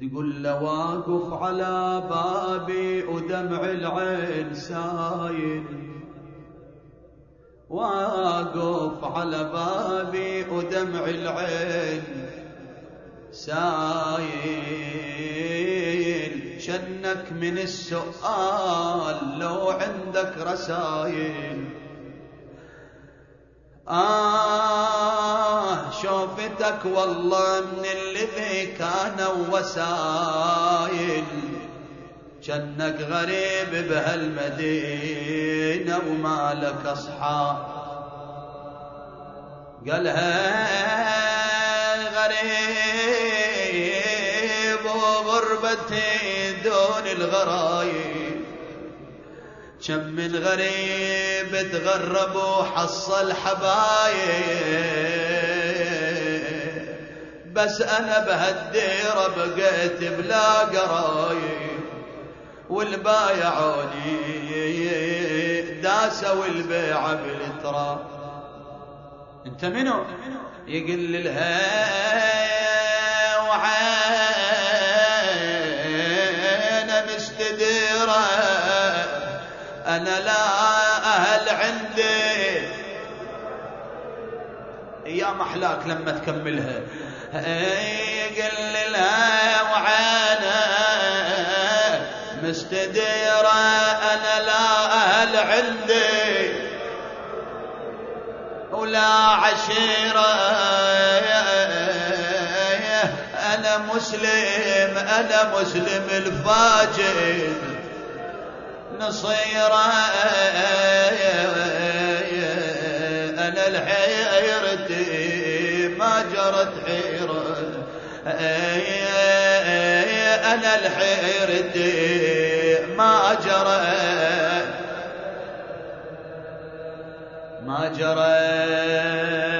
تقول له واقف على بابي ودمع العين سايل. واقف على بابي ودمع العين سايل. شنك من السؤال لو عندك رسايل. آه شوفتك والله من الذي كانوا وسايل. جنك غريب بهالمدينة وما لك أصحاب. قالها غريب وغربتي دون الغرايب. كم من غريب تغرب وحصل حبايب. بس أنا بهالديرة بقيت بلا قرايب والبايعوني داسوا البيع بالتراب أنت منو؟ يقل لها وعين مستديرة. أنا لا أهل عندي يا محلاك لما تكملها. يقل لها وعينه مستديرة أنا لا أهل عندي. ولا عشيرة. أنا مسلم أنا مسلم الفاجر. نصيرة. أنا الحيرتي ما جرت حيرة أنا الحيرتي ما جرى. ما جرى.